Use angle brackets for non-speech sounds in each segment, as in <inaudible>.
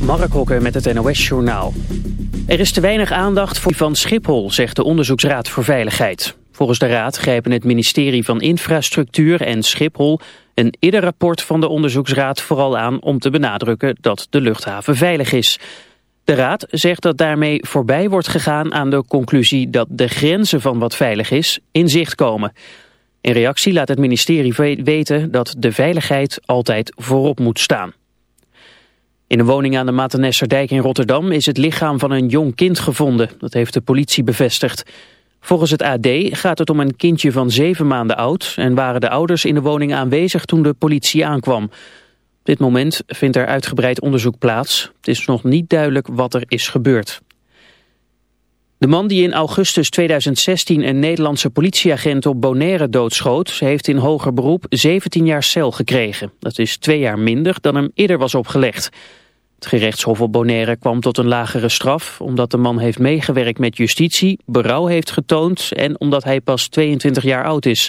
Mark Hokker met het NOS Journaal. Er is te weinig aandacht voor van Schiphol, zegt de Onderzoeksraad voor Veiligheid. Volgens de raad grijpen het ministerie van Infrastructuur en Schiphol... een eerder rapport van de onderzoeksraad vooral aan om te benadrukken dat de luchthaven veilig is. De raad zegt dat daarmee voorbij wordt gegaan aan de conclusie dat de grenzen van wat veilig is in zicht komen. In reactie laat het ministerie weten dat de veiligheid altijd voorop moet staan. In een woning aan de Mathenesserdijk in Rotterdam is het lichaam van een jong kind gevonden. Dat heeft de politie bevestigd. Volgens het AD gaat het om een kindje van zeven maanden oud... en waren de ouders in de woning aanwezig toen de politie aankwam. Op dit moment vindt er uitgebreid onderzoek plaats. Het is nog niet duidelijk wat er is gebeurd. De man die in augustus 2016 een Nederlandse politieagent op Bonaire doodschoot... heeft in hoger beroep 17 jaar cel gekregen. Dat is twee jaar minder dan hem eerder was opgelegd. Het gerechtshof op Bonaire kwam tot een lagere straf... omdat de man heeft meegewerkt met justitie, berouw heeft getoond... en omdat hij pas 22 jaar oud is.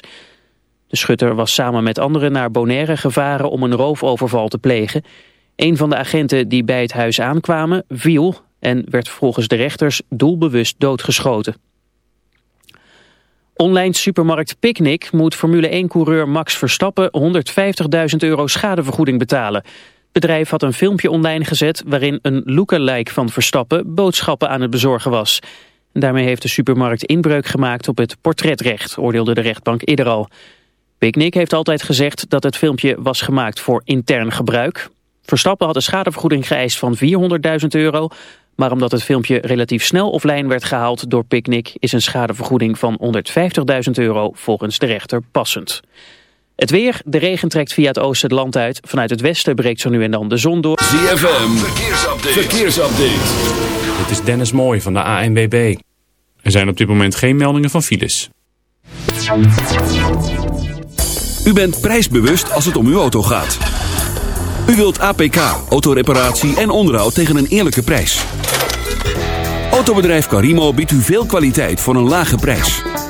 De schutter was samen met anderen naar Bonaire gevaren... om een roofoverval te plegen. Een van de agenten die bij het huis aankwamen viel... en werd volgens de rechters doelbewust doodgeschoten. Online supermarkt Picnic moet Formule 1-coureur Max Verstappen 150.000 euro schadevergoeding betalen... Bedrijf had een filmpje online gezet waarin een lookalike van Verstappen boodschappen aan het bezorgen was. Daarmee heeft de supermarkt inbreuk gemaakt op het portretrecht, oordeelde de rechtbank eerder al. Picnic heeft altijd gezegd dat het filmpje was gemaakt voor intern gebruik. Verstappen had een schadevergoeding geëist van 400.000 euro, maar omdat het filmpje relatief snel offline werd gehaald door Picnic is een schadevergoeding van 150.000 euro volgens de rechter passend. Het weer, de regen trekt via het oosten het land uit. Vanuit het westen breekt zo nu en dan de zon door. ZFM, verkeersupdate. verkeersupdate. Dit is Dennis Mooij van de ANWB. Er zijn op dit moment geen meldingen van files. U bent prijsbewust als het om uw auto gaat. U wilt APK, autoreparatie en onderhoud tegen een eerlijke prijs. Autobedrijf Carimo biedt u veel kwaliteit voor een lage prijs.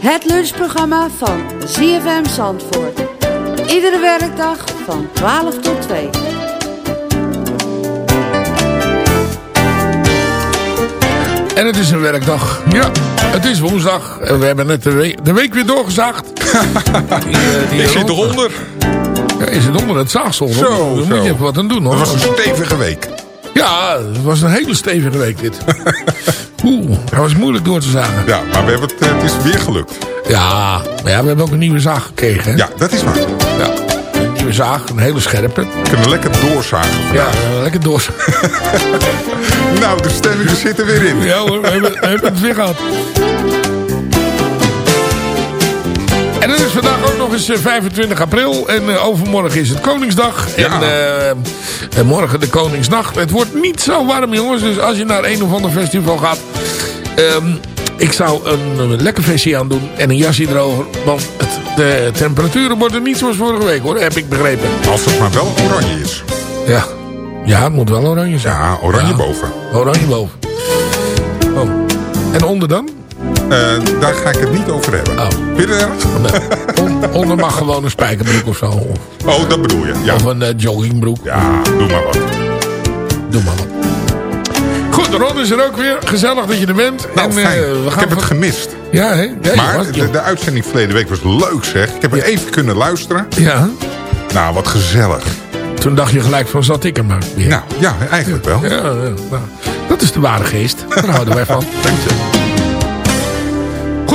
Het lunchprogramma van ZFM Zandvoort. Iedere werkdag van 12 tot 2. En het is een werkdag. Ja, het is woensdag. En we hebben net de week, de week weer doorgezaagd. <laughs> Die, eh, die Ik zit Ron- eronder. Ja, is het onder het zaagsel? Zo, Daar moet zo. je even wat aan doen hoor. Het was een stevige week. Ja, het was een hele stevige week dit. <laughs> Oeh, dat was moeilijk door te zagen. Ja, maar we hebben het, eh, het is weer gelukt. Ja, maar ja, we hebben ook een nieuwe zaag gekregen. Hè? Ja, dat is waar. Ja, Een nieuwe zaag, een hele scherpe. We kunnen lekker doorzagen. Ja, eh, lekker door. <laughs> Nou, de stemming zit er weer in. Ja hoor, we hebben, we hebben het weer gehad. is eh, 25 april en eh, overmorgen is het Koningsdag. Ja. En eh, en morgen de Koningsnacht. Het wordt niet zo warm jongens, dus als je naar een of ander festival gaat... ehm, ik zou een, een lekker vestje aan doen en een jasje erover. Want het, de temperaturen worden niet zoals vorige week hoor, heb ik begrepen. Als het maar wel oranje is. Ja, ja het moet wel oranje zijn. Ja, oranje Ja. boven. Oranje boven. Oh. En onder dan? Eh, daar ga ik het niet over hebben. Oh. Vind je? Nee. Onder mag gewoon een spijkerbroek of zo. Of, Oh, dat bedoel je. Ja, of een eh, joggingbroek. ja doe maar wat. Doe maar wat. Goed, Ron is er ook weer. Gezellig dat je er bent. Nou, en, eh, we ik gaan heb het gemist. Ja, hè? Ja, Maar was- de, de uitzending verleden week was leuk zeg. Ik heb er even kunnen luisteren. ja, Nou, wat gezellig. toen dacht je gelijk van zat ik er maar weer. Nou, ja, eigenlijk wel. Ja, ja, nou, dat is de ware geest. Daar houden wij van. <laughs> Dank je.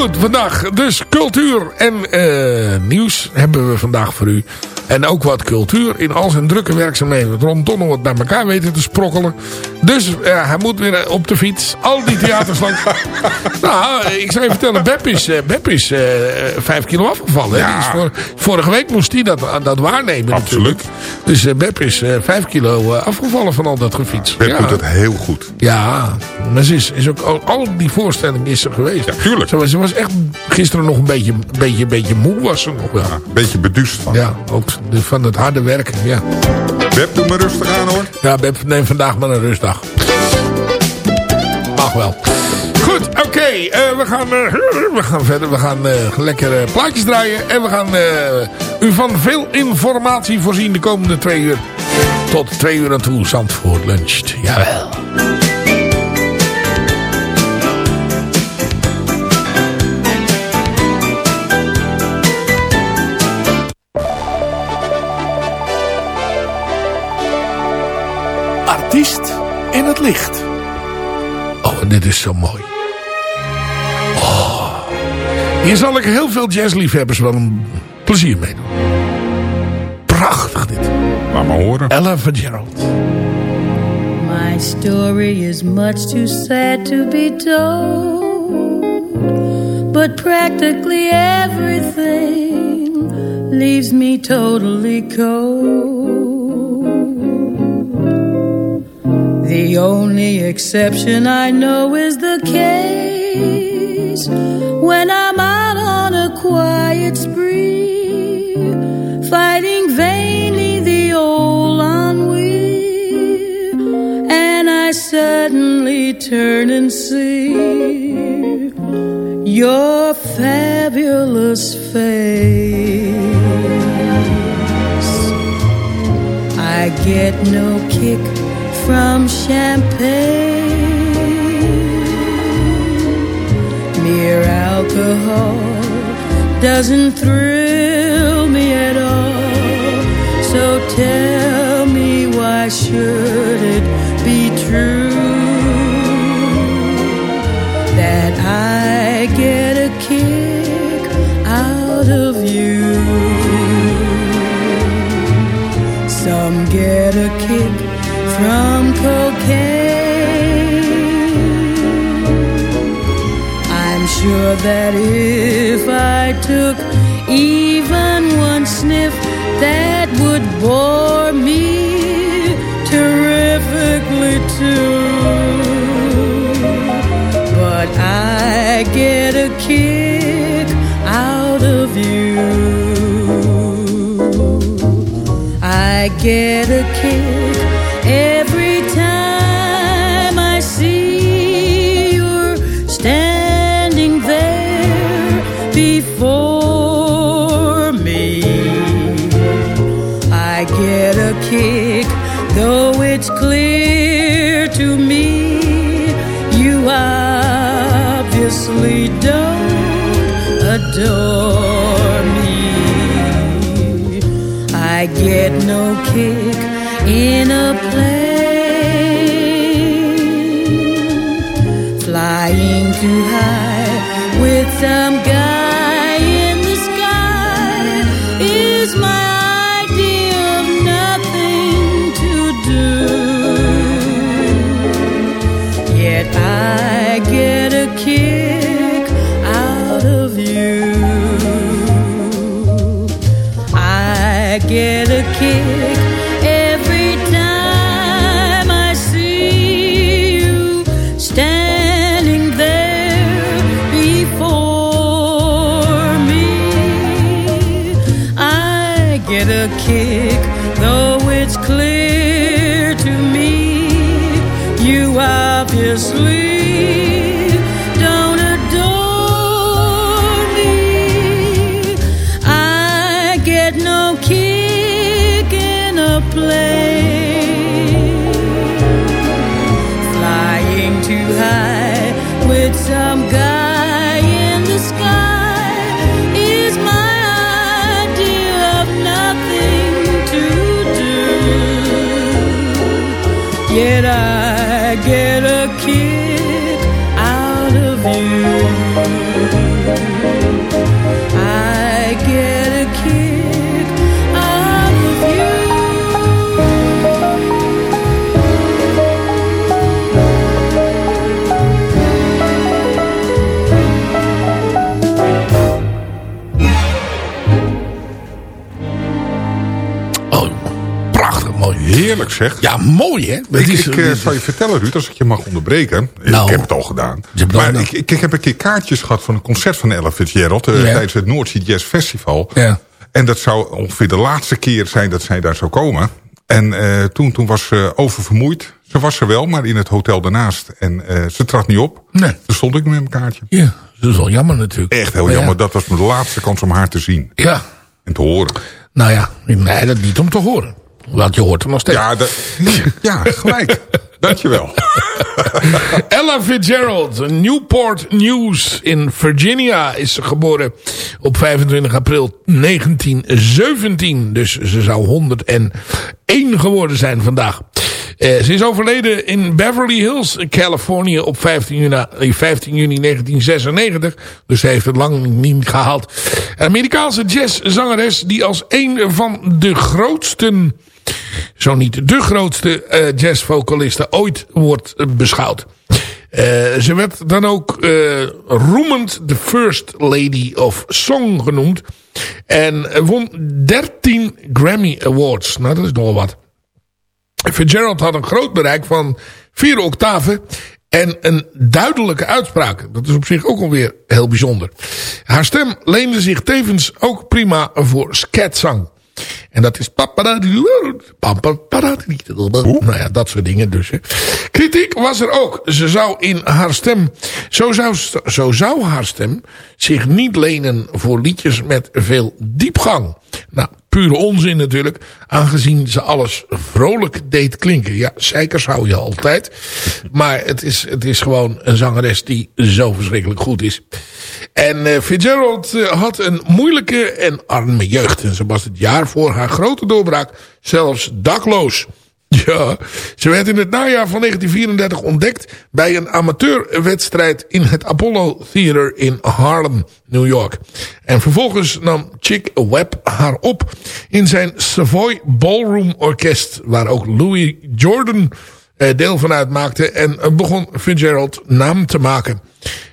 Goed, vandaag dus cultuur en eh, nieuws hebben we vandaag voor u. En ook wat cultuur in al zijn drukke werkzaamheden. Toch nog wat bij elkaar weten te sprokkelen. Dus eh, hij moet weer op de fiets. Al die theaters langs. <laughs> nou, ik zou je vertellen. Beb is, eh, Beb is eh, vijf kilo afgevallen. Ja. Die is voor, vorige week moest hij dat, dat waarnemen Absoluut. natuurlijk. Dus eh, Beb is eh, vijf kilo eh, afgevallen van al dat gefiets. Ja. doet het heel goed. Ja, maar ze is, is ook al, al die voorstelling is er geweest. Ja, tuurlijk. Ze was, ze was echt gisteren nog een beetje, beetje, beetje moe was ze nog wel. Ja, een beetje beduust van. Ja, ook de- van het harde werken. Ja, Bert, doe maar rustig aan hoor. ja Beb, neem vandaag maar een rustdag. Mag wel. Goed, oké. eh, we, gaan, eh, we gaan verder. We gaan eh, lekker eh, plaatjes draaien. En we gaan eh, u van veel informatie voorzien de komende twee uur. Tot twee uur aan toe, Zandvoort luncht. Jawel. Artiest in het licht. Oh, en dit is zo mooi. Oh. Hier zal ik heel veel jazzliefhebbers wel een plezier mee doen. Prachtig dit. Laat maar horen. Ella Fitzgerald. My story is much too sad to be told. But practically everything leaves me totally cold. The only exception I know is the case when I'm out on a quiet spree, fighting vainly the old ennui, and I suddenly turn and see your fabulous face. I get no kick from champagne. Mere alcohol doesn't thrill me at all. So tell me why should it be true that I get a kick out of you? Some get a kick from cocaine. I'm sure that if I took even one sniff, that would bore me terrifically too. But I get a kick out of you. I get a clear to me you obviously don't adore me. I get no kick in a plane, flying too high with some guy Heerlijk zeg. Ja, mooi hè? Ik, is- ik eh, zal je vertellen, Ruud, als ik je mag onderbreken. Nou. ik heb het al gedaan. Maar ik, ik, ik heb een keer kaartjes gehad van een concert van Ella Fitzgerald... eh, Ja. tijdens het Noordzee Jazz Festival. Ja. En dat zou ongeveer de laatste keer zijn dat zij daar zou komen. En eh, toen, toen was ze oververmoeid. Ze was er wel, maar in het hotel daarnaast. En eh, ze trad niet op. Nee. Toen stond ik met mijn kaartje. Ja, dat is wel jammer natuurlijk. Echt heel Maar ja. jammer. Dat was mijn laatste kans om haar te zien. Ja, En te horen. nou ja, nee, dat niet om te horen. Want je hoort hem nog steeds. Ja, dat, ja gelijk. <laughs> Dankjewel. <laughs> Ella Fitzgerald, Newport News in Virginia is geboren op 25 april 1917. Dus ze zou 101 geworden zijn vandaag. Eh, ze is overleden in Beverly Hills, Californië op 15 juni, eh, 15 juni 1996. Dus ze heeft het lang niet gehaald. Amerikaanse jazzzangeres die als een van de grootsten zo niet de grootste eh jazzvocaliste ooit wordt eh, beschouwd. Eh, ze werd dan ook roemend de First Lady of Song genoemd. En won 13 Grammy Awards. Nou, dat is nogal wat. Fitzgerald had een groot bereik van vier octaven en een duidelijke uitspraak. Dat is op zich ook alweer heel bijzonder. Haar stem leende zich tevens ook prima voor scatzang. En dat is... Nou ja, dat soort dingen dus. Hè. Kritiek was er ook. Ze zou in haar stem... Zo zou, zo zou haar stem zich niet lenen voor liedjes met veel diepgang. Nou, pure onzin natuurlijk. Aangezien ze alles vrolijk deed klinken. Ja, zeikers hou je altijd. Maar het is, het is gewoon een zangeres die zo verschrikkelijk goed is. En eh, Fitzgerald eh, had een moeilijke en arme jeugd. En ze was het jaar voor haar grote doorbraak zelfs dakloos. <laughs> Ja, ze werd in het najaar van 1934 ontdekt bij een amateurwedstrijd in het Apollo Theater in Harlem, New York. En vervolgens nam Chick Webb haar op in zijn Savoy Ballroom Orkest, waar ook Louis Jordan eh, deel van uitmaakte en eh, begon Fitzgerald naam te maken.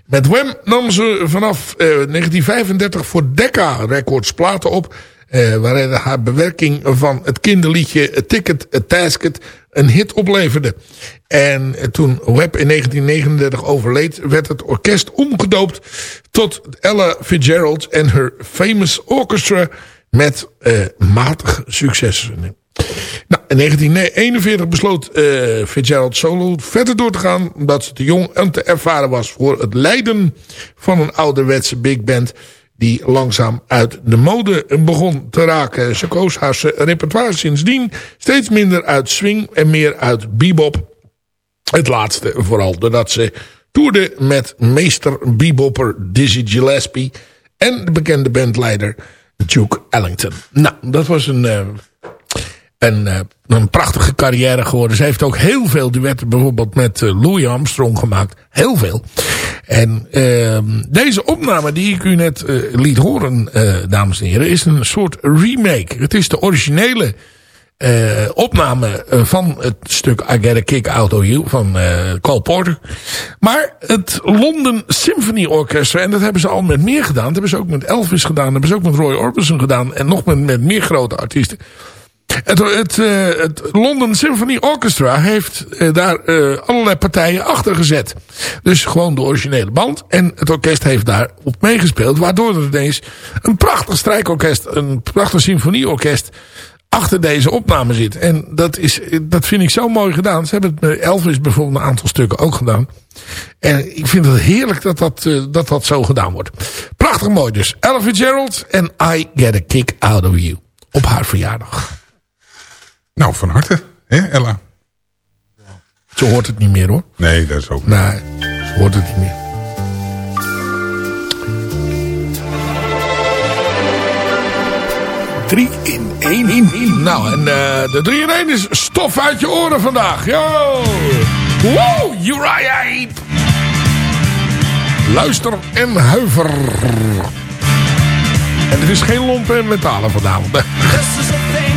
Met Wham nam ze vanaf eh, 1935 voor Decca Records platen op... Eh, waarin haar bewerking van het kinderliedje Ticket, A Tasket een hit opleverde. En toen Webb in 1939 overleed, werd het orkest omgedoopt tot Ella Fitzgerald en her Famous Orchestra met eh, matig succes. Nou, in 1941 besloot eh, Fitzgerald solo verder door te gaan... omdat ze te jong en te ervaren was voor het leiden van een ouderwetse big band... die langzaam uit de mode begon te raken. Ze koos haar repertoire sindsdien steeds minder uit swing en meer uit bebop. Het laatste vooral, doordat ze toerde met meester bebopper Dizzy Gillespie... en de bekende bandleider Duke Ellington. Nou, dat was een... eh, een, eh, een prachtige carrière geworden. Ze heeft ook heel veel duetten bijvoorbeeld met eh, Louis Armstrong gemaakt. Heel veel. En ehm, deze opname die ik u net eh, liet horen, dames en heren, is een soort remake. Het is de originele opname van het stuk I Get a Kick Out of You van Cole Porter. Maar het London Symphony Orchestra, en dat hebben ze al met meer gedaan. Dat hebben ze ook met Elvis gedaan, dat hebben ze ook met Roy Orbison gedaan. En nog met, met meer grote artiesten. Het, het, eh, het London Symphony Orchestra heeft eh, daar eh, allerlei partijen achter gezet. Dus gewoon de originele band. En het orkest heeft daarop meegespeeld. Waardoor er ineens een prachtig strijkorkest, een prachtig symfonieorkest achter deze opname zit. En dat, is, dat vind ik zo mooi gedaan. Ze hebben het met Elvis bijvoorbeeld een aantal stukken ook gedaan. En ik vind het heerlijk dat dat, dat, dat zo gedaan wordt. Prachtig mooi dus. Ella Fitzgerald en I Get a Kick Out of You. Op haar verjaardag. Nou, van harte, hè Ella? Zo hoort het niet meer hoor. Nee, dat is ook... Nee, zo hoort het niet meer. Drie in één in. Nou, en uh, de drie in één is stof uit je oren vandaag. Yo! Wow, Uriah Heep. Luister en huiver. En er is geen lompen en metalen vanavond. This is a thing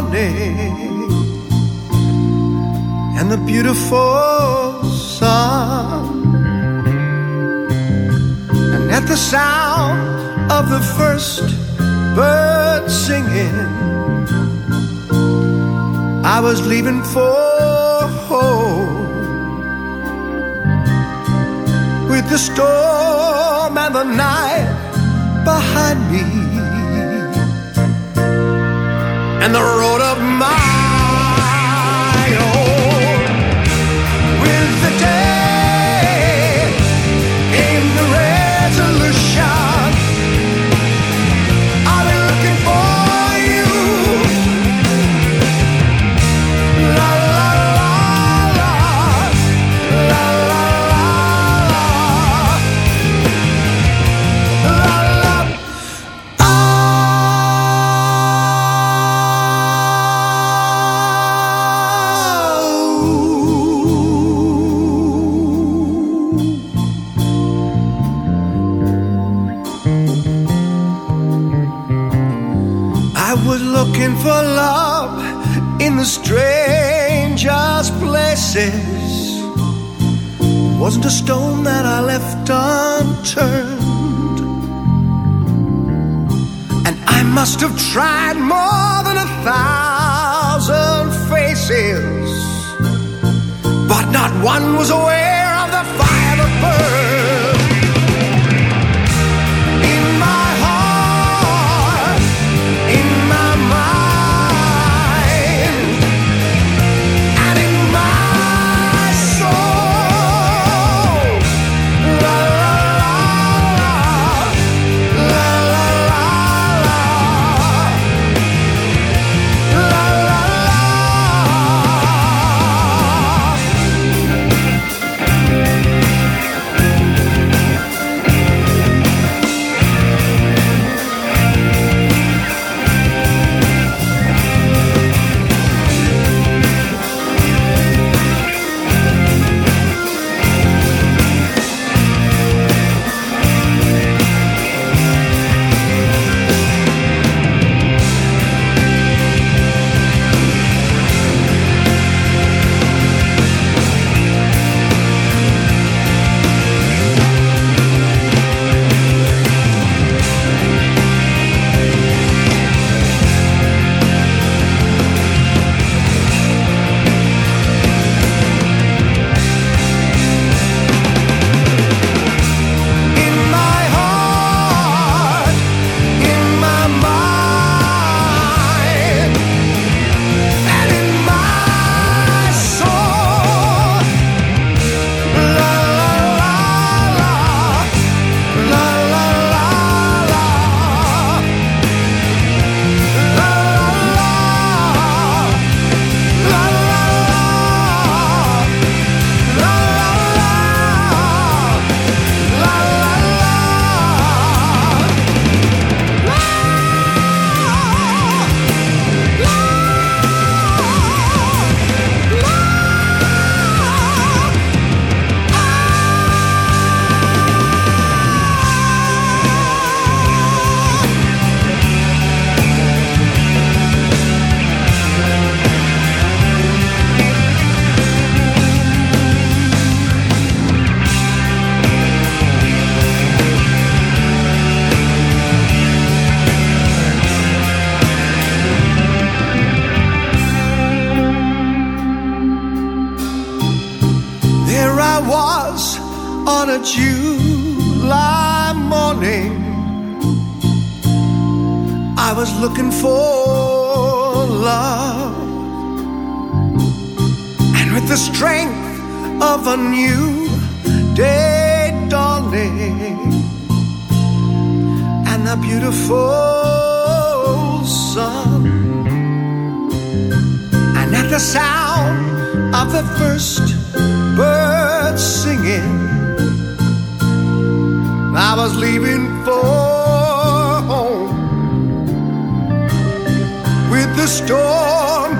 dawning, and the beautiful sun, and at the sound of the first bird singing. I was leaving for home with the storm and the night behind me and the road of my for love in the strangest places. Wasn't a stone that I left unturned. And I must have tried more than a thousand faces. But not one was aware of the fire that burned July morning. I was looking for love. And with the strength of a new day dawning and the beautiful sun and at the sound of the first bird singing, I was leaving for home with the storm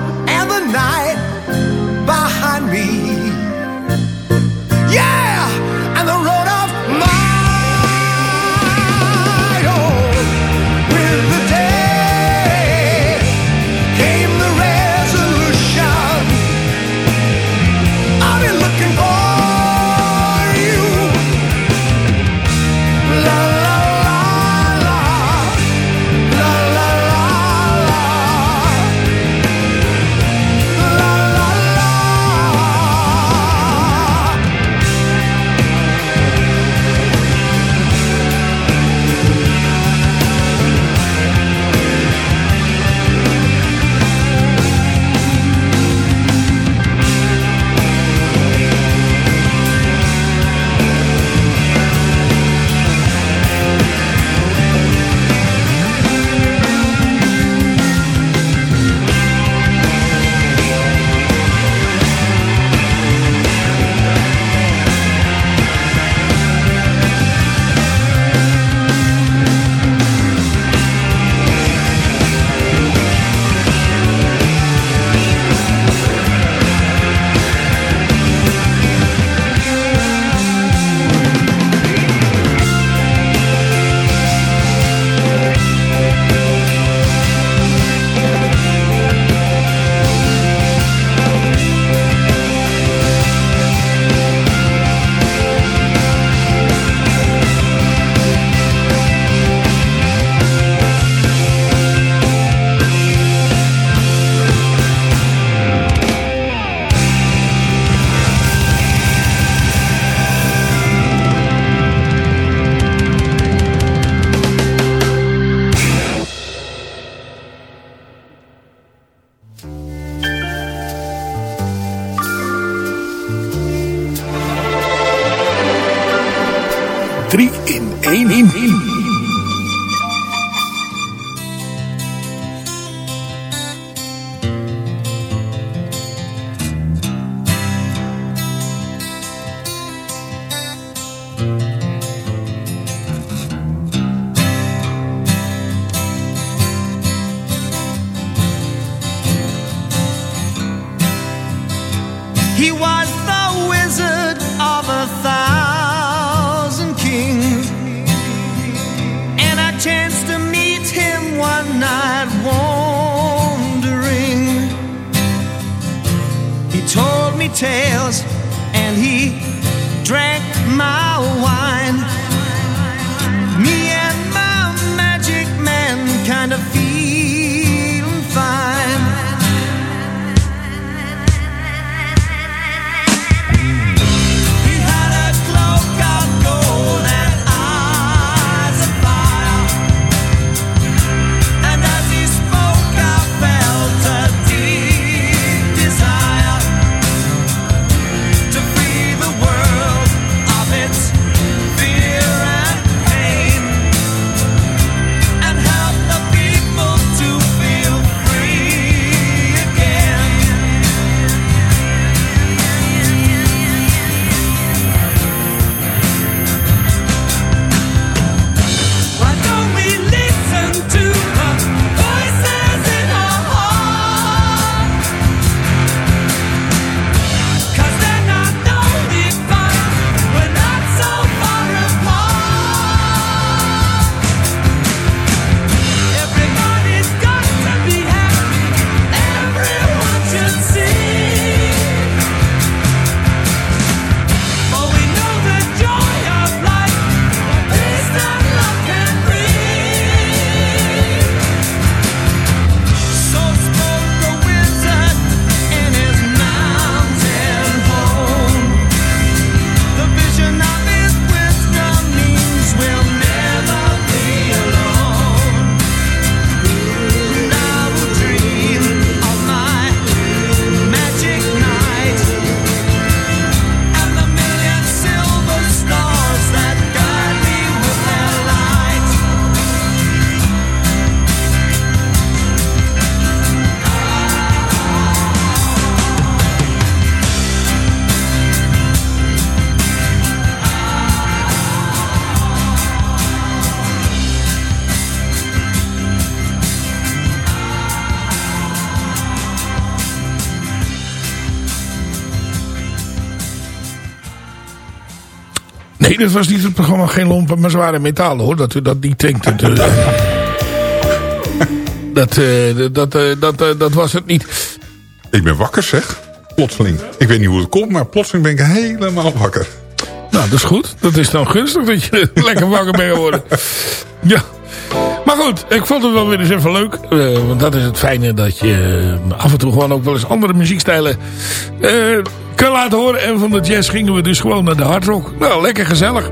tales and he drank my wine. Nee, dat was niet het programma Geen Lompen, maar Zware Metalen hoor. Dat u dat niet denkt. <laughs> Dat, eh, dat, eh, dat, eh, dat, dat was het niet. Ik ben wakker zeg. Plotseling. Ik weet niet hoe het komt, maar plotseling ben ik helemaal wakker. Nou, dat is goed. Dat is dan gunstig dat je <laughs> lekker wakker bent geworden. Ja. Maar goed, ik vond het wel weer eens even leuk. eh, want dat is het fijne dat je eh, af en toe gewoon ook wel eens andere muziekstijlen eh, kan laten horen. En van de jazz gingen we dus gewoon naar de hardrock. Nou, lekker gezellig.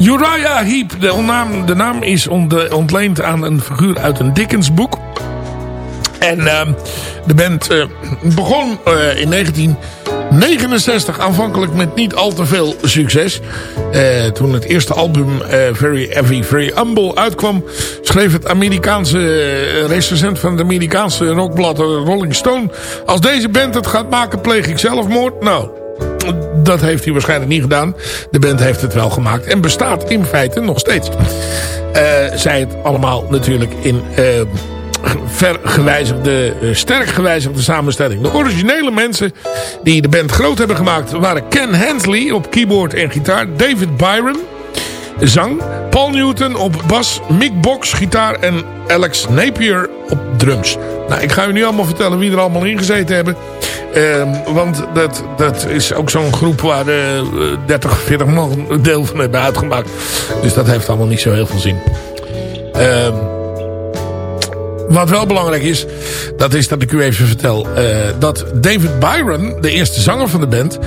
Uriah Heep, de naam, de naam is ont- ontleend aan een figuur uit een Dickens boek. En ehm, de band eh, begon eh, in 1969 aanvankelijk met niet al te veel succes. Eh, toen het eerste album Very Heavy, Very Humble uitkwam... schreef het Amerikaanse recensent van het Amerikaanse rockblad Rolling Stone... als deze band het gaat maken, pleeg ik zelfmoord. Nou, dat heeft hij waarschijnlijk niet gedaan. De band heeft het wel gemaakt en bestaat in feite nog steeds. Zij het allemaal natuurlijk in... eh, vergewijzigde, eh, sterk gewijzigde samenstelling. De originele mensen die de band groot hebben gemaakt waren Ken Hensley op keyboard en gitaar, David Byron zang, Paul Newton op bas, Mick Box gitaar en Alex Napier op drums. Nou, ik ga u niet allemaal vertellen wie er allemaal in gezeten hebben. Ehm, want dat, dat is ook zo'n groep waar eh 30, 40 man deel van hebben uitgemaakt. Dus dat heeft allemaal niet zo heel veel zin. Ehm wat wel belangrijk is, dat is dat ik u even vertel... eh, dat David Byron, de eerste zanger van de band...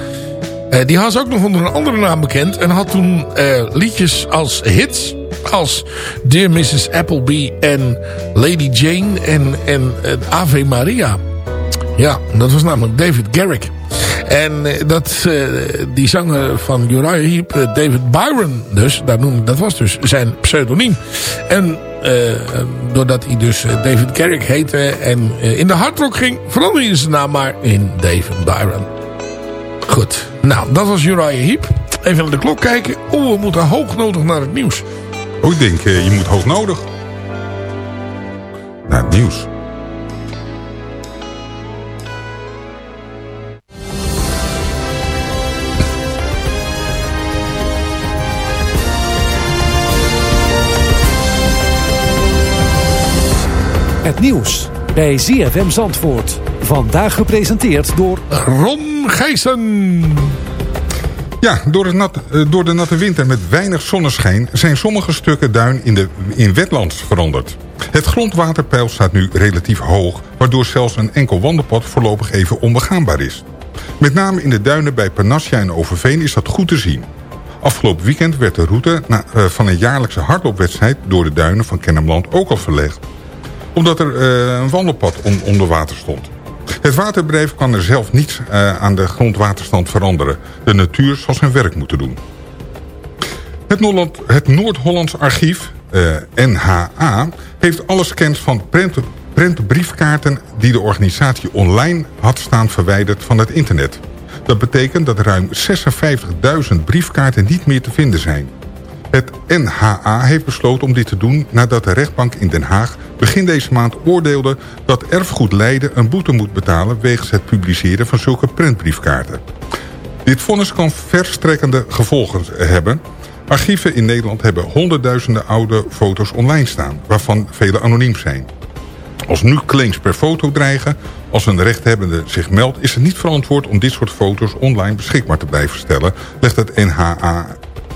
eh, die was ook nog onder een andere naam bekend... en had toen eh, liedjes als hits... als Dear Mrs. Appleby en Lady Jane en, en Ave Maria. Ja, dat was namelijk David Garrick. En eh, dat, eh, die zanger van Uriah Heep, eh, David Byron dus, daar noem, dat was dus zijn pseudoniem. En doordat hij dus David Garrick heette en in de hardrock ging, veranderde hij zijn naam maar in David Byron. Goed, nou dat was Uriah Heep. Even naar de klok kijken. Oeh, we moeten hoognodig naar het nieuws. Oh, ik denk, je moet hoog nodig. Naar het nieuws. Het nieuws bij ZFM Zandvoort. Vandaag gepresenteerd door... Ron Gijssen. Ja, door, het nat, eh, door de natte winter met weinig zonneschijn... zijn sommige stukken duin in, de, in wetlands veranderd. Het grondwaterpeil staat nu relatief hoog... waardoor zelfs een enkel wandelpad voorlopig even onbegaanbaar is. Met name in de duinen bij Panassia en Overveen is dat goed te zien. Afgelopen weekend werd de route eh, van een jaarlijkse hardloopwedstrijd... door de duinen van Kennemerland ook al verlegd omdat er eh, een wandelpad on- onder water stond. Het waterbedrijf kan er zelf niets eh, aan de grondwaterstand veranderen. De natuur zal zijn werk moeten doen. Het, Noord- het Noord-Hollands Archief, eh, NHA, heeft alle scans van prent, prentbriefkaarten... die de organisatie online had staan verwijderd van het internet. Dat betekent dat ruim 56.000 briefkaarten niet meer te vinden zijn. Het NHA heeft besloten om dit te doen nadat de rechtbank in Den Haag begin deze maand oordeelde dat erfgoed Leiden een boete moet betalen wegens het publiceren van zulke prentbriefkaarten. Dit vonnis kan verstrekkende gevolgen hebben. Archieven in Nederland hebben honderdduizenden oude foto's online staan, waarvan vele anoniem zijn. Als nu claims per foto dreigen, als een rechthebbende zich meldt... is het niet verantwoord om dit soort foto's online beschikbaar te blijven stellen... legt het NHA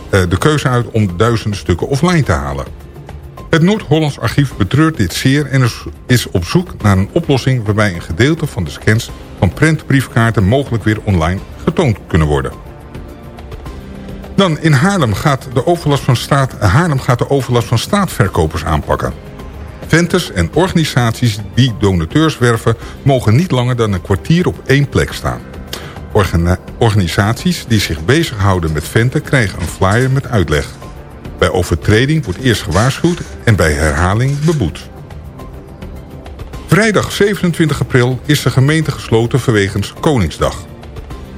de keuze uit om duizenden stukken offline te halen. Het Noord-Hollands Archief betreurt dit zeer en is- is op zoek naar een oplossing... waarbij een gedeelte van de scans van prentbriefkaarten mogelijk weer online getoond kunnen worden. Dan in Haarlem gaat de overlast van staat, Haarlem gaat de overlast van staatverkopers aanpakken. Venters en organisaties die donateurs werven... mogen niet langer dan een kwartier op één plek staan. Organisaties die zich bezighouden met venten... krijgen een flyer met uitleg. Bij overtreding wordt eerst gewaarschuwd... en bij herhaling beboet. Vrijdag 27 april is de gemeente gesloten vanwege Koningsdag.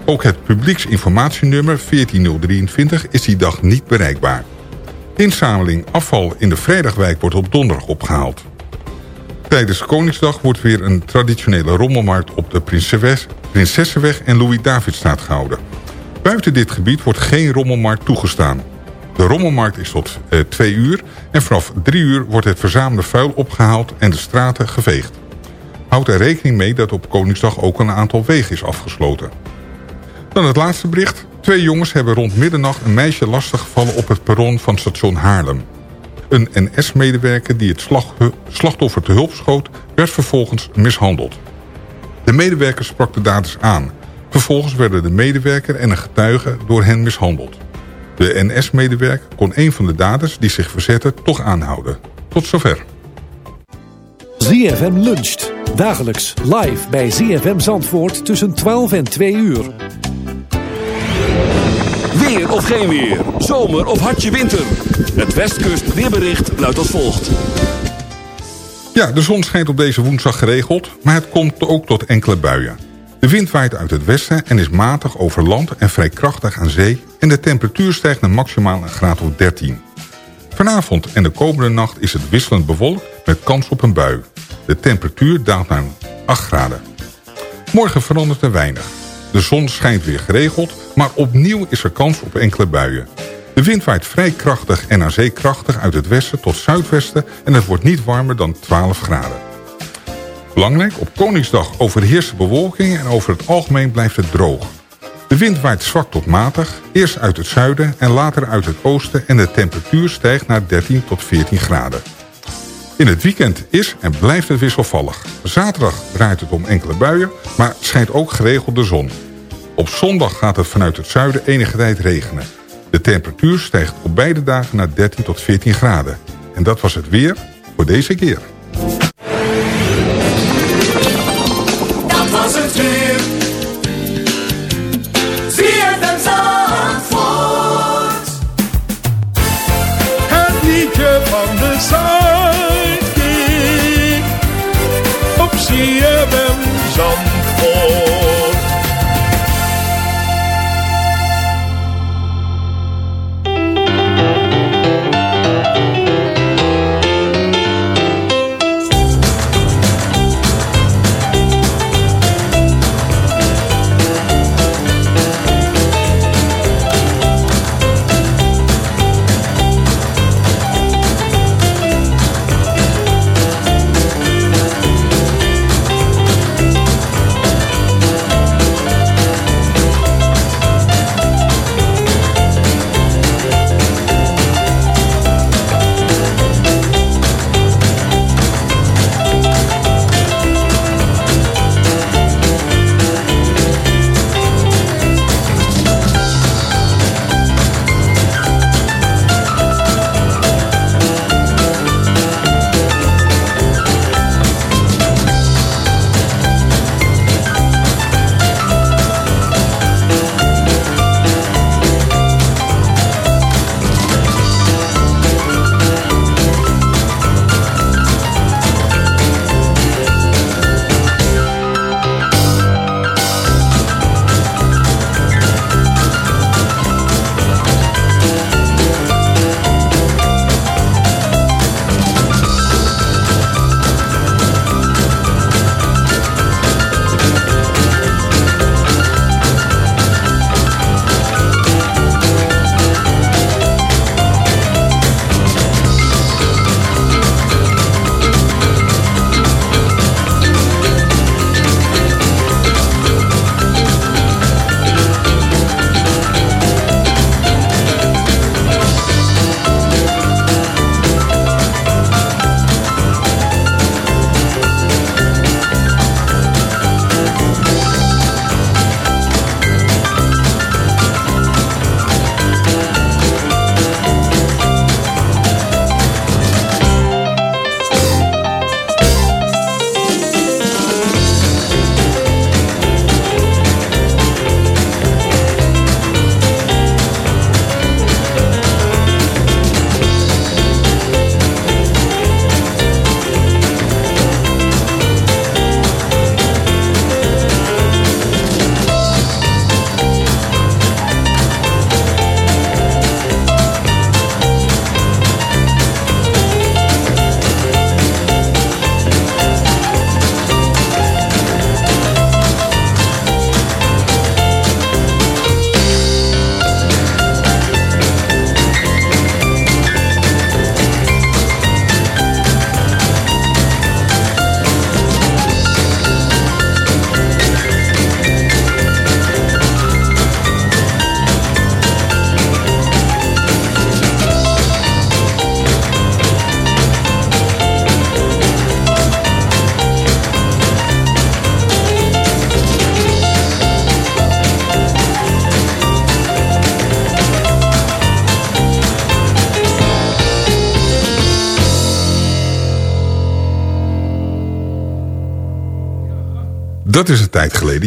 Ook het publieksinformatienummer 14023 is die dag niet bereikbaar. Inzameling afval in de Vrijdagwijk wordt op donderdag opgehaald. Tijdens Koningsdag wordt weer een traditionele rommelmarkt op de Prinsessenweg- en Louis-Davidstraat gehouden. Buiten dit gebied wordt geen rommelmarkt toegestaan. De rommelmarkt is tot eh, 2 uur en vanaf 3 uur wordt het verzamelde vuil opgehaald en de straten geveegd. Houd er rekening mee dat op Koningsdag ook een aantal wegen is afgesloten. Dan het laatste bericht. Twee jongens hebben rond middernacht een meisje lastiggevallen op het perron van station Haarlem. Een NS-medewerker die het slachtoffer te hulp schoot, werd vervolgens mishandeld. De medewerker sprak de daders aan. Vervolgens werden de medewerker en een getuige door hen mishandeld. De NS-medewerker kon een van de daders die zich verzetten toch aanhouden. Tot zover. ZFM luncht. Dagelijks live bij ZFM Zandvoort tussen 12 en 2 uur. Weer of geen weer. Zomer of hartje winter. Het Westkust weerbericht luidt als volgt. Ja, de zon schijnt op deze woensdag geregeld, maar het komt ook tot enkele buien. De wind waait uit het westen en is matig over land en vrij krachtig aan zee... en de temperatuur stijgt naar maximaal een graad of 13. Vanavond en de komende nacht is het wisselend bewolkt met kans op een bui. De temperatuur daalt naar 8 graden. Morgen verandert er weinig. De zon schijnt weer geregeld, maar opnieuw is er kans op enkele buien. De wind waait vrij krachtig en aan zee krachtig uit het westen tot zuidwesten... en het wordt niet warmer dan 12 graden. Belangrijk, op Koningsdag overheerst de bewolking en over het algemeen blijft het droog. De wind waait zwak tot matig, eerst uit het zuiden en later uit het oosten... en de temperatuur stijgt naar 13 tot 14 graden. In het weekend is en blijft het wisselvallig. Zaterdag draait het om enkele buien, maar schijnt ook geregeld de zon. Op zondag gaat het vanuit het zuiden enige tijd regenen. De temperatuur stijgt op beide dagen naar 13 tot 14 graden. En dat was het weer voor deze keer. Dat was het weer. ZFM Zandvoort. Het liedje van de Zuidkiek. Op CFM Zandvoort.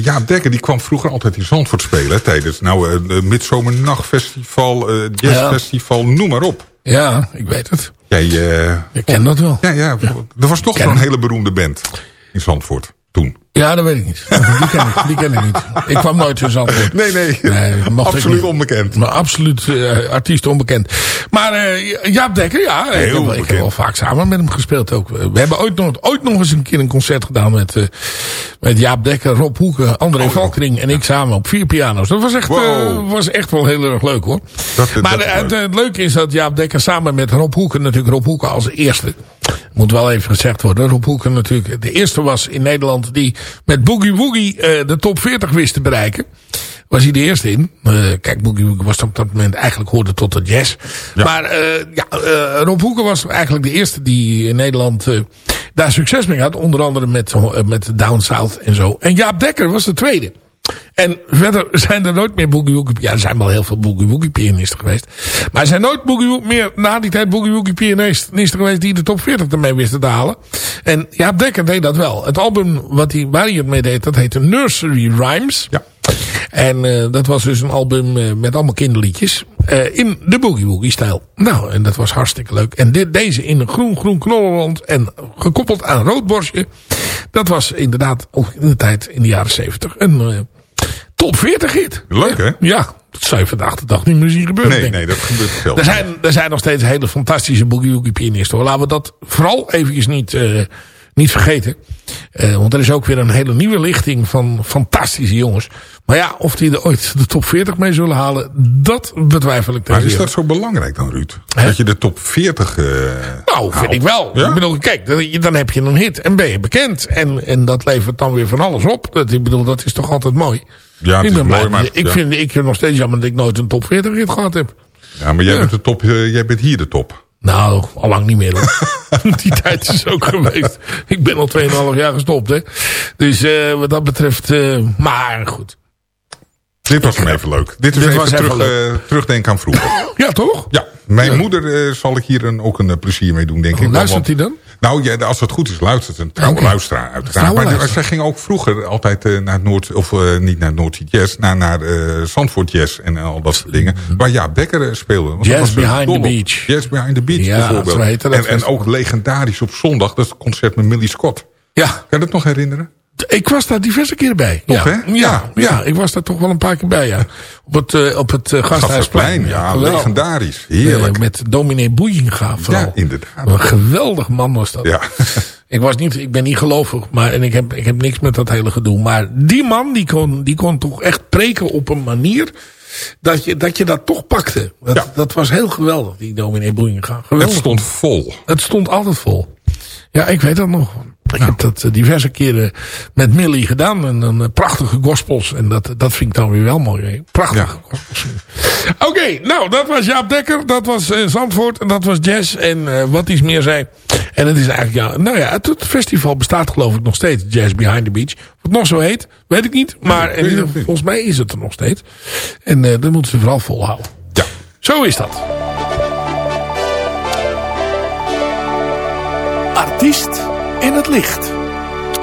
Jaap Dekker die kwam vroeger altijd in Zandvoort spelen. Tijdens nou, eh, het Midzomernachtfestival, eh Jazzfestival, noem maar op. Ja, ik weet het. Jij, eh, Ik ken dat wel. ja, ja, er was toch zo'n hele beroemde band in Zandvoort toen. Ja, dat weet ik niet. Die ken ik, die ken ik niet. Ik kwam nooit in Zandvoort. Nee, nee, Nee, absoluut onbekend. Maar absoluut eh, artiest onbekend. Maar eh, Jaap Dekker, ja. Ik heb, Heel ik heb wel vaak samen met hem gespeeld ook. We hebben ooit nog, ooit nog eens een keer een concert gedaan met, eh, met Jaap Dekker, Rob Hoeken, André Valkring en ik samen op vier piano's. Dat was echt, Wow. was echt wel heel erg leuk hoor. Dat- maar leuk. het leuke is dat Jaap Dekker samen met Rob Hoeken, natuurlijk Rob Hoeken als eerste. Moet wel even gezegd worden. Rob Hoeken natuurlijk de eerste was in Nederland die met Boogie Woogie eh, de top 40 wist te bereiken. Was hij de eerste in. Eh, kijk, Boogie Woogie was op dat moment eigenlijk hoorde tot de jazz. Maar eh, ja, Rob Hoeken was eigenlijk de eerste die in Nederland eh, daar succes mee had. Onder andere met, met Down South en zo. En Jaap Dekker was de tweede. En verder <laughs> zijn er nooit meer boogie woogie... Ja, er zijn wel heel veel boogie woogie pianisten geweest. Maar er zijn nooit boogie woogie meer na die tijd boogie woogie pianisten geweest... die de top 40 ermee wisten te halen. En Jaap Dekker deed dat wel. Het album wat hij, waar hij het mee deed, dat heette Nursery Rhymes. Ja. En eh, dat was dus een album eh, met allemaal kinderliedjes. eh, in de boogie woogie stijl. Nou, en dat was hartstikke leuk. En dit, deze in een groen groen knollenrond en gekoppeld aan rood borstje. Dat was inderdaad ook in de tijd in de jaren 70 een top 40 hit. Leuk, hè? Ja, dat zou je vandaag de dag niet meer zien gebeuren. Nee, denk nee, dat gebeurt veel. Er zijn, er zijn nog steeds hele fantastische boogie woogie pianisten. hoor. Laten we dat vooral eventjes niet, eh, niet vergeten. Eh, want er is ook weer een hele nieuwe lichting van fantastische jongens. Maar ja, of die er ooit de top 40 mee zullen halen, dat betwijfel ik Maar is dat zo belangrijk dan, Ruud? Dat je de top 40... eh, Nou, vind ik wel. Ja? Ik bedoel, kijk, dan- dan heb je een hit en ben je bekend. En, en dat levert dan weer van alles op. Dat, ik bedoel, dat is toch altijd mooi. Ja, ik is ben mooi, maar- ik, ja. vind, ik vind nog steeds jammer dat ik nooit een top 40 hit gehad heb. Ja, maar jij, Bent de top, eh, jij bent hier de top. Nou, al lang niet meer hoor. <laughs> Die tijd is ook geweest. Ik ben al 2,5 jaar gestopt hè. Dus eh, wat dat betreft, eh, maar goed. Dit was hem even leuk. Dit is Dit even, terug, eh, terugdenken aan vroeger. Ja, toch? Ja, mijn moeder eh, zal ik hier een, ook een plezier mee doen, denk ik. Oh, Luistert hij dan? Nou, ja, als het goed is, luistert een trouwe luisteraar uiteraard. Maar luisteraar. zij ging ook vroeger altijd eh, naar het Noord... of eh, niet naar Noordzee Jazz, naar, naar eh Zandvoort Jazz en al dat soort dingen. Waar Jaap Dekker eh, speelde. Jazz eh, Behind the. Beach. Jazz Behind the Beach Ja, bijvoorbeeld. dat en, en ook legendarisch op zondag, dat is het concert met Millie Scott. Ja. Kan je dat nog herinneren? Ik was daar diverse keren bij. Ja. hè? Ja, Ja, ja, ik was daar toch wel een paar keer bij, ja. Op het, eh, op het eh, Gasthuisplein. ja, geweldig. legendarisch. Heerlijk. Eh, met dominee Boeienga vooral. ja, inderdaad. Een geweldig man was dat. Ja. <laughs> Ik, was niet, ik ben niet gelovig, maar, en ik heb, ik heb niks met dat hele gedoe. Maar die man, die kon, die kon toch echt preken op een manier... dat je dat, je dat toch pakte. Dat, Ja. dat was heel geweldig, die dominee Boeienga. Het Geweldig. stond vol. Het stond altijd vol. Ja, ik weet dat nog. Ik heb dat eh, diverse keren met Millie gedaan. En dan eh, prachtige gospels. En dat, dat vind ik dan weer wel mooi. hè. Prachtige gospels. <laughs> Oké, nou, dat was Jaap Dekker. Dat was eh, Zandvoort. En dat was jazz. En wat iets meer zei. En het is eigenlijk, ja, nou ja, het, het festival bestaat geloof ik nog steeds. Jazz Behind the Beach. Het nog zo heet, weet ik niet. Maar volgens mij is het er nog steeds. En eh dat moeten ze vooral volhouden. Ja. Zo is dat. Artiest in het licht.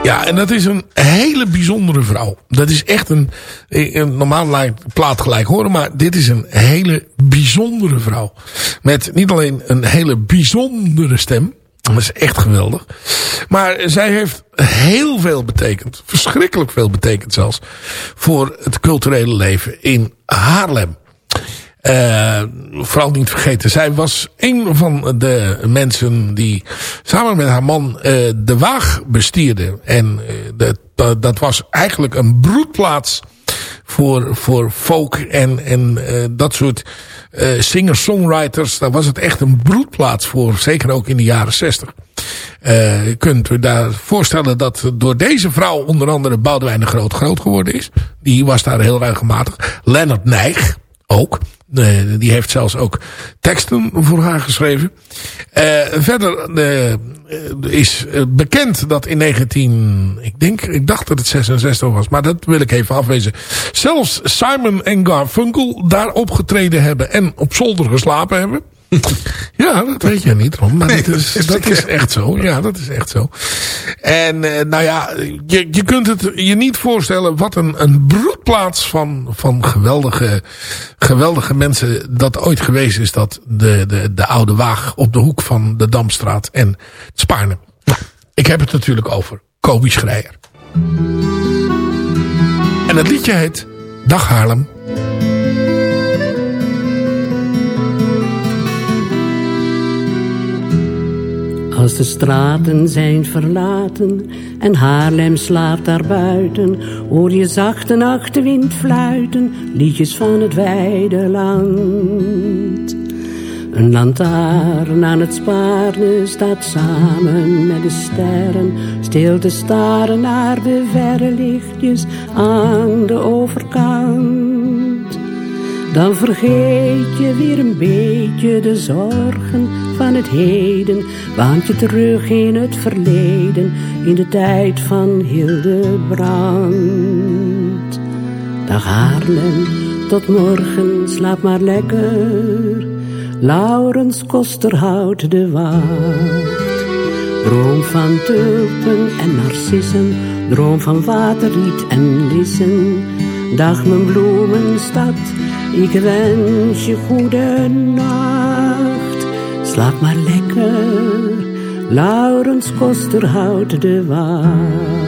Ja, en dat is een hele bijzondere vrouw. Dat is echt een, een normaal lijkt plaat gelijk horen, maar dit is een hele bijzondere vrouw. Met niet alleen een hele bijzondere stem, dat is echt geweldig. Maar zij heeft heel veel betekend, verschrikkelijk veel betekend zelfs, voor het culturele leven in Haarlem. Eh, vooral niet vergeten, zij was een van de mensen die samen met haar man eh, de Waag bestierde. En eh, dat, dat, was eigenlijk een broedplaats voor, voor folk en, en dat soort singer-songwriters. Daar was het echt een broedplaats voor, zeker ook in de jaren zestig. Je kunt u daar voorstellen dat door deze vrouw onder andere Boudewijn de Groot groot geworden is. Die was daar heel regelmatig. Leonard Nijg ook. Die heeft zelfs ook teksten voor haar geschreven. Eh, verder eh, is bekend dat in 19... Ik denk, ik dacht dat het 66 was. Maar dat wil ik even afwezen. Zelfs Simon en Garfunkel daar opgetreden hebben. En op zolder geslapen hebben. <laughs> Ja, dat weet je niet, Ron. Maar Nee, dat, is, dat echt. echt zo. Ja, dat is echt zo. En eh, nou ja, je, je kunt het je niet voorstellen wat een, een broedplaats van, van geweldige, geweldige mensen dat ooit geweest is. Dat de, de, de oude waag op de hoek van de Damstraat en Spaarne. Nou, ik heb het natuurlijk over Kobi Schreier. En het liedje heet Dag Haarlem. Als de straten zijn verlaten en Haarlem slaapt daarbuiten, hoor je zachte nachtenwind fluiten, liedjes van het wijde land. Een lantaarn aan het Spaarne staat samen met de sterren, stil te staren naar de verre lichtjes aan de overkant. Dan vergeet je weer een beetje de zorgen van het heden, want je terug in het verleden, in de tijd van Hildebrand. Dag Haarlem, tot morgen, slaap maar lekker. Laurens Koster houdt de wacht. Droom van tulpen en narcissen, droom van waterriet en lissen. Dag mijn bloemenstad, ik wens je goede nacht. Slaap maar lekker, Laurens Koster houdt de wacht.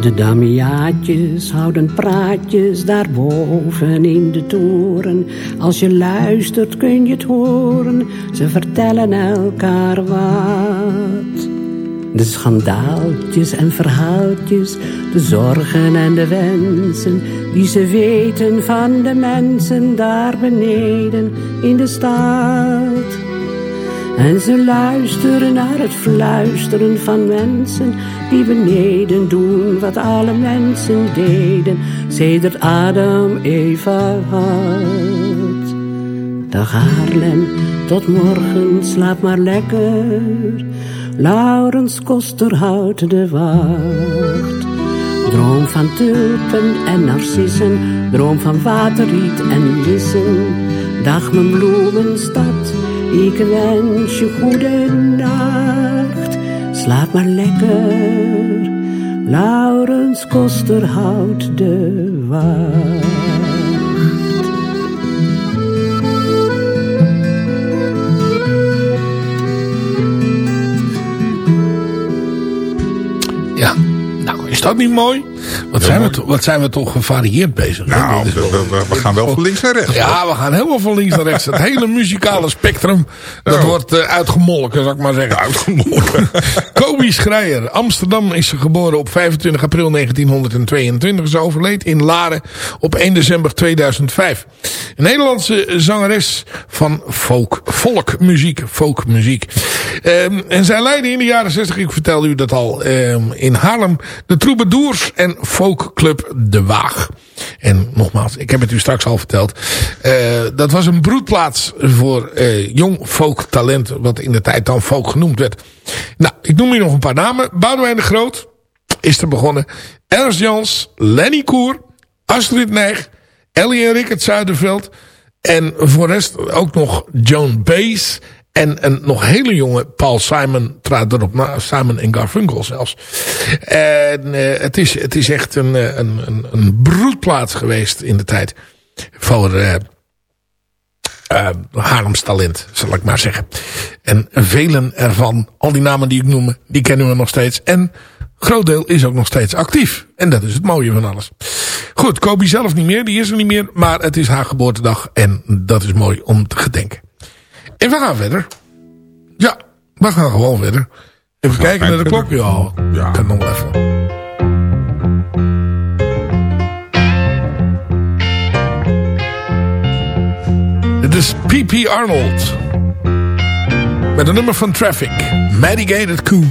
De damiaatjes houden praatjes daarboven in de toren. Als je luistert kun je het horen, ze vertellen elkaar wat. De schandaaltjes en verhaaltjes, de zorgen en de wensen, die ze weten van de mensen daar beneden in de stad. En ze luisteren naar het fluisteren van mensen die beneden doen wat alle mensen deden, sedert Adam Eva had. Dag Haarlem, tot morgen, slaap maar lekker. Laurens Koster houdt de wacht. Droom van tulpen en narcissen, droom van waterriet en lissen. Dag mijn bloemenstad, ik wens je goede nacht. Slaap maar lekker, Laurens Koster houdt de wacht. Ja, nou is dat niet mooi? Wat, zijn, we, wat zijn we toch gevarieerd bezig? Nou, we gaan wel van links naar rechts. Ja, we gaan helemaal van links naar rechts. Het <laughs> hele muzikale spectrum, dat Oh. wordt eh, uitgemolken, zou ik maar zeggen. Uitgemolken. Kobi Schreier. Amsterdam is ze geboren op 25 april 1922. Ze overleed in Laren op 1 december 2005. Een Nederlandse zangeres van folk, folkmuziek. folkmuziek. Ehm, en zij leidde in de jaren 60, ik vertelde u dat al, ehm, in Haarlem de Troubadours en folkclub De Waag. En nogmaals, ik heb het u straks al verteld. eh, dat was een broedplaats voor eh, jong folktalent, wat in de tijd dan folk genoemd werd. Nou, ik noem hier nog een paar namen. Boudewijn de Groot is er begonnen. Ernst Jans, Lenny Koer, Astrid Nijg, Ellie en Rickert Zuiderveld. En voor de rest ook nog Joan Baez. En een nog hele jonge Paul Simon trad erop na. Simon en Garfunkel zelfs. En eh, het, is, het is echt een, eh, een, een, een broedplaats geweest in de tijd. Voor eh Haarlems talent, zal ik maar zeggen. En velen ervan, al die namen die ik noem, die kennen we nog steeds. En groot deel is ook nog steeds actief. En dat is het mooie van alles. Goed, Kobi zelf niet meer, die is er niet meer. Maar het is haar geboortedag en dat is mooi om te gedenken. En we gaan verder. Ja, we gaan gewoon verder. Even kijken naar de klok. Ja, ja. kan nog even. Dit is P.P. Arnold. Met een nummer van Traffic. Medicated Coup.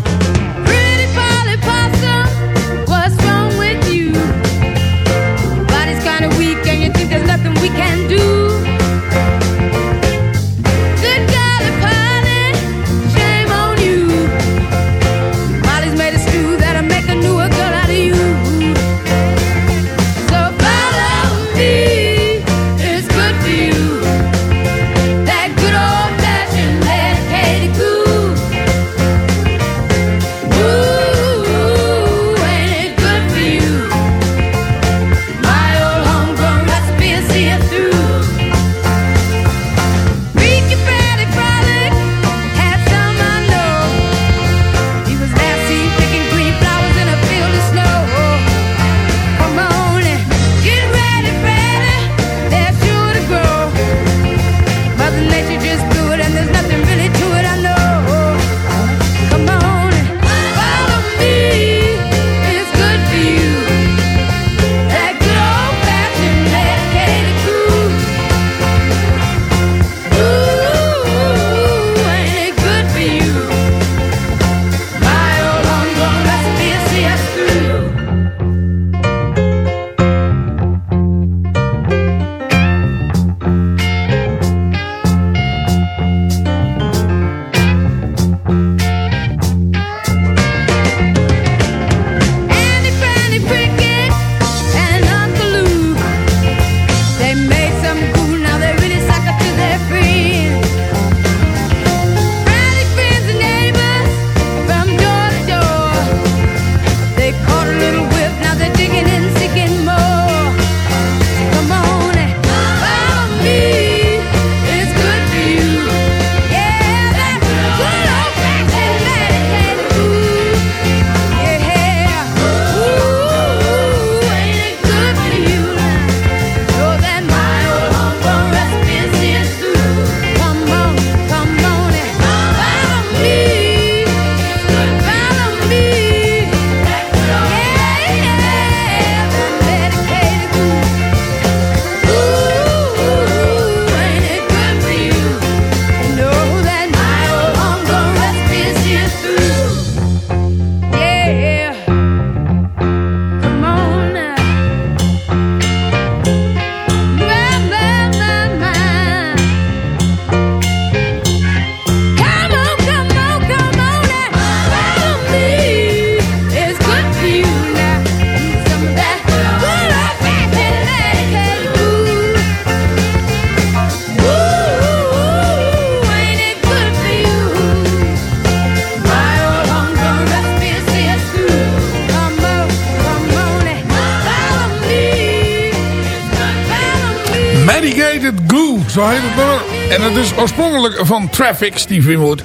En het is oorspronkelijk van Traffic, Steve Winwood.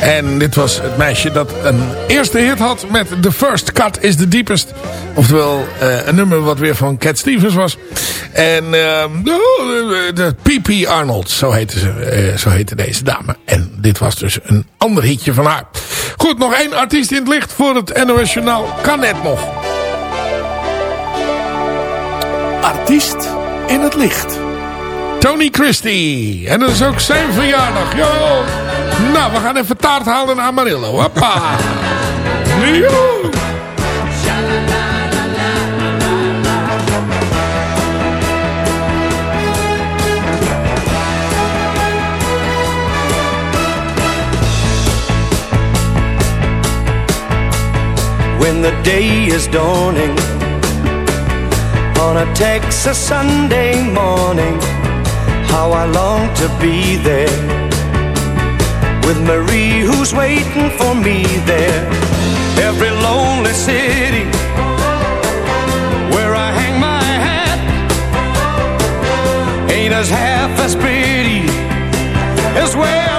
En dit was het meisje dat een eerste hit had met The First Cut is the Deepest. Oftewel eh, een nummer wat weer van Cat Stevens was. En ehm, de, de P.P. Arnold, zo heette, ze, eh, zo deze dame. En dit was dus een ander hitje van haar. Goed, nog één artiest in het licht voor het NOS Journaal. Kan net nog. Artiest in het licht. Tony Christie. En dat is ook zijn verjaardag. Yo. Nou, we gaan even taart halen naar Amarillo. Hoppa. When the day is dawning on a Texas Sunday morning. How I long to be there with Marie, who's waiting for me there. Every lonely city where I hang my hat ain't as half as pretty as where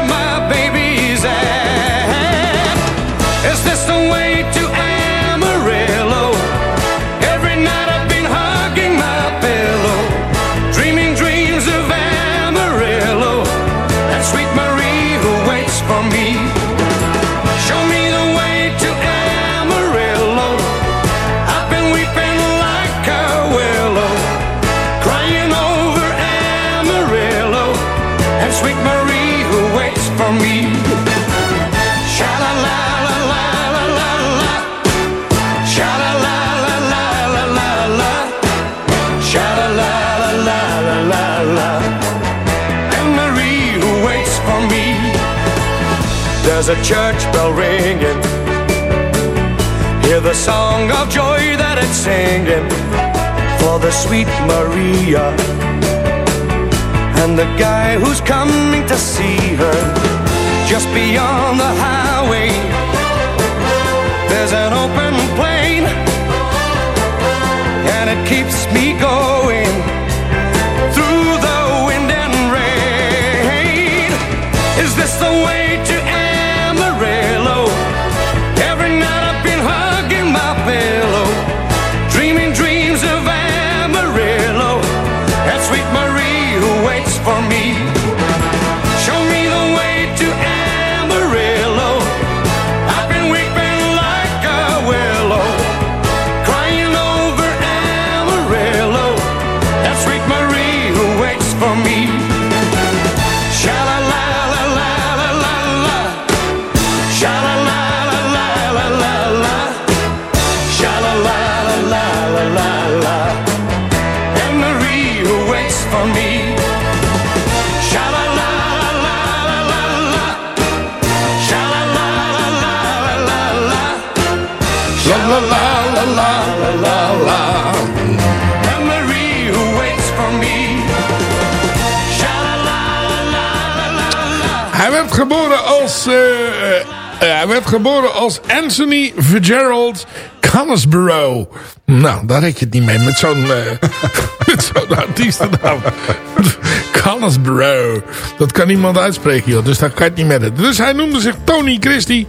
There's a church bell ringing. Hear the song of joy that it's singing for the sweet Maria and the guy who's coming to see her just beyond the highway. Hij werd geboren als Anthony Fitzgerald Canisborough. Nou, daar red je het niet mee met zo'n eh, <laughs> met zo'n artiestennaam. <laughs> Dat kan niemand uitspreken, joh. Dus daar kan je het niet mee. Dus hij noemde zich Tony Christie.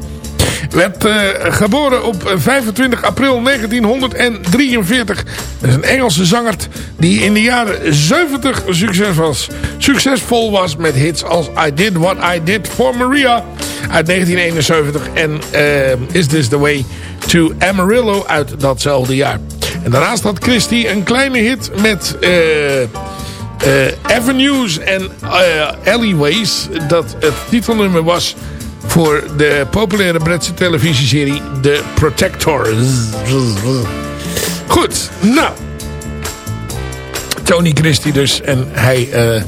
Werd eh, geboren op 25 april 1943. Dat is een Engelse zanger die in de jaren 70 succes was, succesvol was met hits als I Did What I Did For Maria uit 1971 en eh, Is This The Way To Amarillo uit datzelfde jaar. En daarnaast had Christie een kleine hit met... eh, eh, Avenues en Alleyways. Dat het titelnummer was voor de populaire Britse televisieserie The Protectors. Goed, nou. Tony Christie dus. En hij... eh,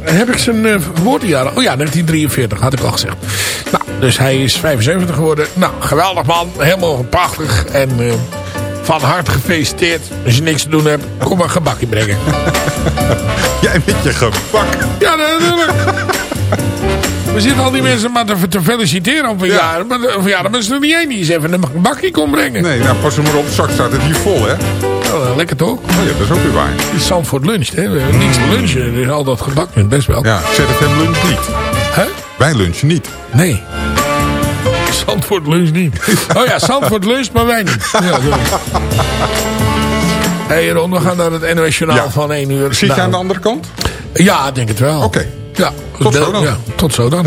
heb ik zijn eh, geboortejaar? Oh ja, 1943 had ik al gezegd. Nou, dus hij is 75 geworden. Nou, geweldig man. Helemaal prachtig. En eh, van harte gefeliciteerd. Als je niks te doen hebt, kom maar een gebakje brengen. <laughs> Jij met je gebak. Ja, natuurlijk. We zitten al die mensen maar te, te feliciteren op een jaar. Maar de verjaardag is er niet één die eens even een bakje kon brengen. Nee, nou pas er maar op. Zak staat het hier vol, hè? Lekker toch? Oh ja, dat is ook weer waar. Die Zandvoort luncht, hè. We hebben niets te lunchen. Er is al dat gebak best wel. Ja, ZFM lunch niet. Hè? Wij lunchen niet. Nee. Zandvoort lunch niet. Oh ja, Zandvoort lunch, maar wij niet. Ja, hey Ron, we gaan naar het NOS Journaal Ja. van 1 uur. Zit je Nou, aan de andere kant? Ja, denk het wel. Oké. Ja, Tot zo dan. Ja, tot zo dan.